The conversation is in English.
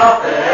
coffee.